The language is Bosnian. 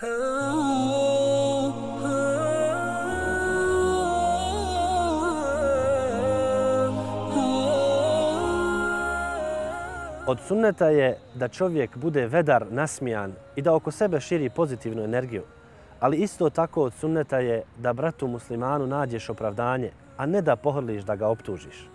Od sunneta je da čovjek bude vedar, nasmijan i da oko sebe širi pozitivnu energiju. Ali isto tako od sunneta je da bratu muslimanu nađeš opravdanje, a ne da pohrliš da ga optužiš.